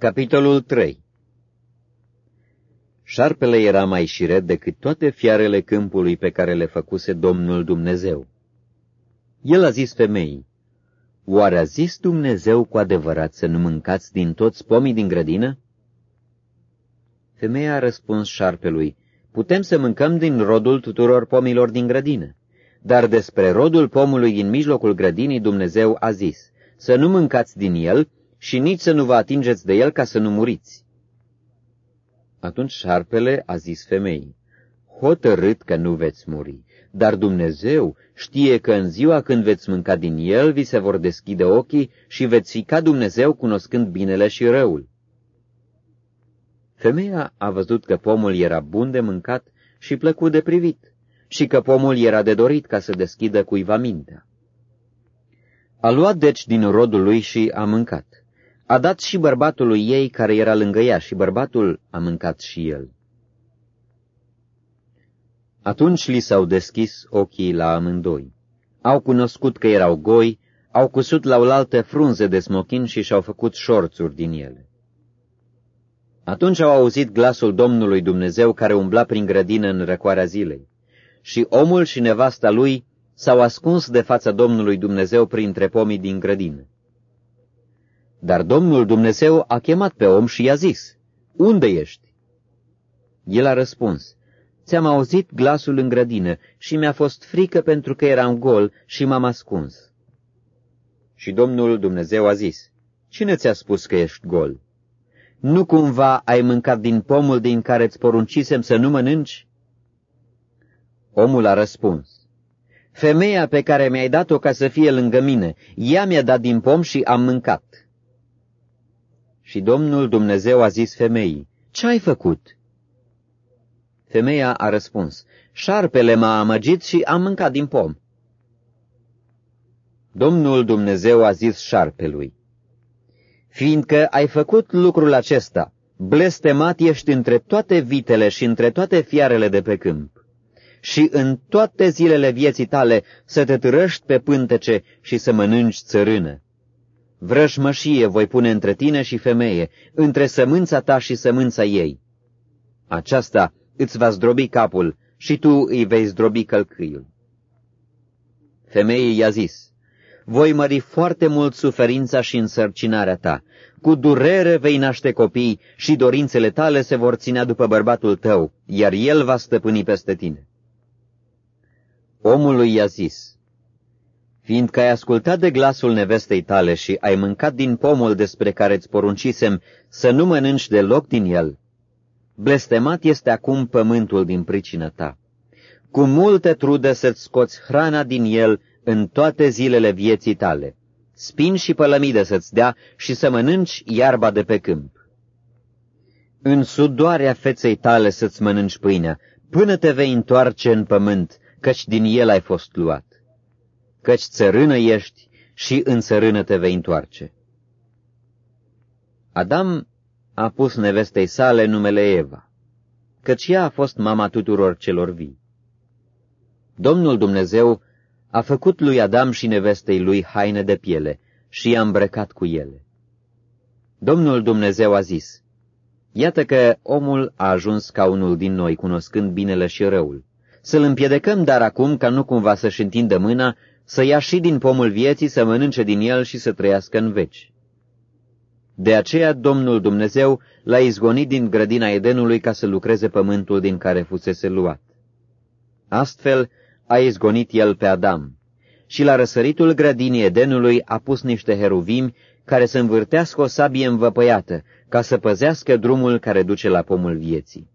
Capitolul 3 Șarpele era mai șiret decât toate fiarele câmpului pe care le făcuse Domnul Dumnezeu. El a zis femeii, Oare a zis Dumnezeu cu adevărat să nu mâncați din toți pomii din grădină? Femeia a răspuns șarpelui, Putem să mâncăm din rodul tuturor pomilor din grădină, dar despre rodul pomului din mijlocul grădinii Dumnezeu a zis, Să nu mâncați din el, și nici să nu vă atingeți de el ca să nu muriți. Atunci șarpele a zis femeii, hotărât că nu veți muri, dar Dumnezeu știe că în ziua când veți mânca din el, vi se vor deschide ochii și veți fi ca Dumnezeu cunoscând binele și răul. Femeia a văzut că pomul era bun de mâncat și plăcut de privit, și că pomul era de dorit ca să deschidă cuiva mintea. A luat deci din rodul lui și a mâncat. A dat și bărbatului ei care era lângă ea și bărbatul a mâncat și el. Atunci li s-au deschis ochii la amândoi. Au cunoscut că erau goi, au cusut la oaltă frunze de smochin și și-au făcut șorțuri din ele. Atunci au auzit glasul Domnului Dumnezeu care umbla prin grădină în răcoarea zilei. Și omul și nevasta lui s-au ascuns de fața Domnului Dumnezeu printre pomii din grădină. Dar Domnul Dumnezeu a chemat pe om și i-a zis, Unde ești? El a răspuns, Ți-am auzit glasul în grădină și mi-a fost frică pentru că eram gol și m-am ascuns. Și Domnul Dumnezeu a zis, Cine ți-a spus că ești gol? Nu cumva ai mâncat din pomul din care îți poruncisem să nu mănânci? Omul a răspuns, Femeia pe care mi-ai dat-o ca să fie lângă mine, ea mi-a dat din pom și am mâncat. Și Domnul Dumnezeu a zis femeii, Ce ai făcut? Femeia a răspuns, Șarpele m-a amăgit și am mâncat din pom. Domnul Dumnezeu a zis șarpelui, Fiindcă ai făcut lucrul acesta, blestemat ești între toate vitele și între toate fiarele de pe câmp, și în toate zilele vieții tale să te târăști pe pântece și să mănânci țărână. Vrășmășie voi pune între tine și femeie, între sămânța ta și sămânța ei. Aceasta îți va zdrobi capul și tu îi vei zdrobi călcâiul. Femeii i-a zis, voi mări foarte mult suferința și însărcinarea ta. Cu durere vei naște copii și dorințele tale se vor ținea după bărbatul tău, iar el va stăpâni peste tine. Omului i-a zis, fiindcă ai ascultat de glasul nevestei tale și ai mâncat din pomul despre care îți poruncisem să nu mănânci deloc din el, blestemat este acum pământul din pricină ta. Cu multe trude să-ți scoți hrana din el în toate zilele vieții tale, spin și pălămidă să-ți dea și să mănânci iarba de pe câmp. În sudoarea feței tale să-ți mănânci pâinea, până te vei întoarce în pământ, căci din el ai fost luat căci țărână ești și în țărână te vei întoarce. Adam a pus nevestei sale numele Eva, căci ea a fost mama tuturor celor vii. Domnul Dumnezeu a făcut lui Adam și nevestei lui haine de piele și i-a îmbrăcat cu ele. Domnul Dumnezeu a zis, Iată că omul a ajuns ca unul din noi, cunoscând binele și răul. Să-l împiedecăm dar acum ca nu cumva să-și întindă mâna să ia și din pomul vieții, să mănânce din el și să trăiască în veci. De aceea Domnul Dumnezeu l-a izgonit din grădina Edenului ca să lucreze pământul din care fusese luat. Astfel a izgonit el pe Adam și la răsăritul grădinii Edenului a pus niște heruvimi care să învârtească o sabie învăpăiată ca să păzească drumul care duce la pomul vieții.